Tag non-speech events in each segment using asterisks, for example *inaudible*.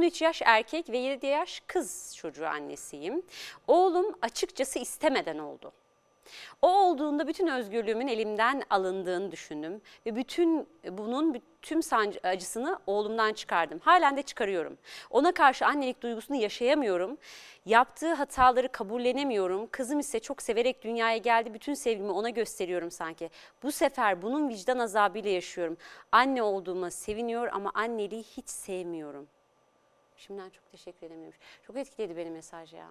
13 yaş erkek ve 7 yaş kız çocuğu annesiyim. Oğlum açıkçası istemeden oldu. O olduğunda bütün özgürlüğümün elimden alındığını düşündüm ve bütün bunun tüm acısını oğlumdan çıkardım. Halen de çıkarıyorum. Ona karşı annelik duygusunu yaşayamıyorum. Yaptığı hataları kabullenemiyorum. Kızım ise çok severek dünyaya geldi. Bütün sevgimi ona gösteriyorum sanki. Bu sefer bunun vicdan azabıyla yaşıyorum. Anne olduğuma seviniyor ama anneliği hiç sevmiyorum. Şimdiden çok teşekkür ederim demiş. Çok etkiledi beni mesaj ya.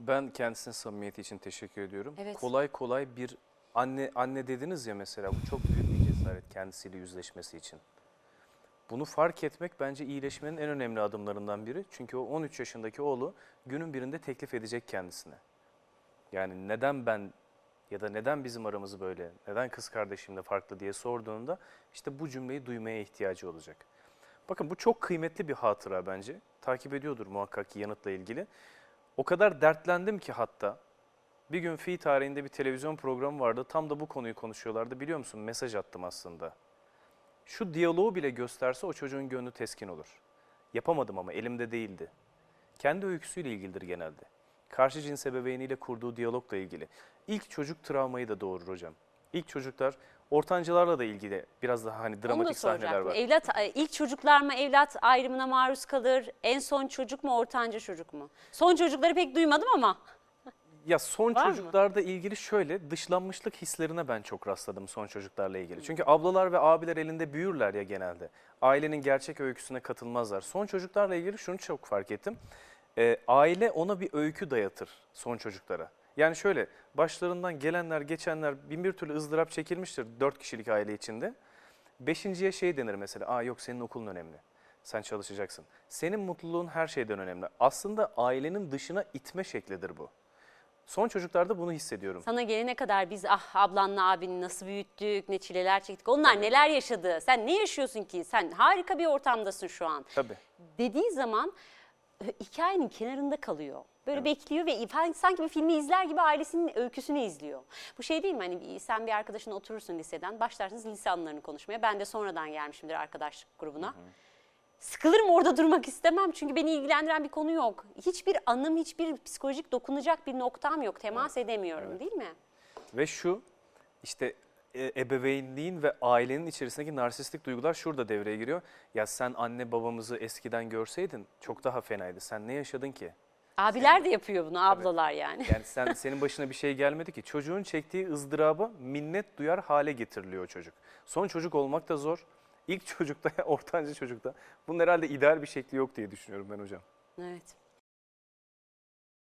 Ben kendisine samimiyeti için teşekkür ediyorum. Evet. Kolay kolay bir anne anne dediniz ya mesela bu çok büyük bir cesaret kendisiyle yüzleşmesi için. Bunu fark etmek bence iyileşmenin en önemli adımlarından biri. Çünkü o 13 yaşındaki oğlu günün birinde teklif edecek kendisine. Yani neden ben ya da neden bizim aramız böyle, neden kız kardeşimle farklı diye sorduğunda işte bu cümleyi duymaya ihtiyacı olacak. Bakın bu çok kıymetli bir hatıra bence. Takip ediyordur muhakkak ki yanıtla ilgili. O kadar dertlendim ki hatta bir gün fi tarihinde bir televizyon programı vardı. Tam da bu konuyu konuşuyorlardı. Biliyor musun? Mesaj attım aslında. Şu diyaloğu bile gösterse o çocuğun gönlü teskin olur. Yapamadım ama elimde değildi. Kendi öyküsüyle ilgilidir genelde. Karşı cins ebeveyniyle kurduğu diyalogla ilgili. İlk çocuk travmayı da doğurur hocam. İlk çocuklar ortancılarla da ilgili biraz daha hani Onu da dramatik sahneler soracaktım. var. Evlat, ilk çocuklar mı evlat ayrımına maruz kalır? En son çocuk mu ortanca çocuk mu? Son çocukları pek duymadım ama. Ya son Var mı? çocuklarla ilgili şöyle dışlanmışlık hislerine ben çok rastladım son çocuklarla ilgili. Çünkü ablalar ve abiler elinde büyürler ya genelde. Ailenin gerçek öyküsüne katılmazlar. Son çocuklarla ilgili şunu çok fark ettim. Ee, aile ona bir öykü dayatır son çocuklara. Yani şöyle başlarından gelenler geçenler bin bir türlü ızdırap çekilmiştir dört kişilik aile içinde. Beşinciye şey denir mesela, aa yok senin okulun önemli. Sen çalışacaksın. Senin mutluluğun her şeyden önemli. Aslında ailenin dışına itme şeklidir bu. Son çocuklarda bunu hissediyorum. Sana gelene kadar biz ah ablanla abini nasıl büyüttük, ne çileler çektik. Onlar neler yaşadı. Sen ne yaşıyorsun ki? Sen harika bir ortamdasın şu an. Tabii. Dediği zaman hikayenin kenarında kalıyor. Böyle bekliyor ve sanki bir filmi izler gibi ailesinin öyküsünü izliyor. Bu şey değil mi hani sen bir arkadaşınla oturursun liseden başlarsınız lise anılarını konuşmaya. Ben de sonradan gelmişimdir arkadaşlık grubuna. Sıkılırım orada durmak istemem çünkü beni ilgilendiren bir konu yok. Hiçbir anım, hiçbir psikolojik dokunacak bir noktam yok. Temas edemiyorum değil mi? Ve şu işte ebeveynliğin ve ailenin içerisindeki narsistik duygular şurada devreye giriyor. Ya sen anne babamızı eskiden görseydin çok daha fenaydı. Sen ne yaşadın ki? Abiler de yapıyor bunu, ablalar yani. Yani sen *laughs* senin başına bir şey gelmedi ki. Çocuğun çektiği ızdıraba minnet duyar hale getiriliyor çocuk. Son çocuk olmak da zor. İlk *laughs* çocukta, ortanca çocukta bunun herhalde ideal bir şekli yok diye düşünüyorum ben hocam. Evet.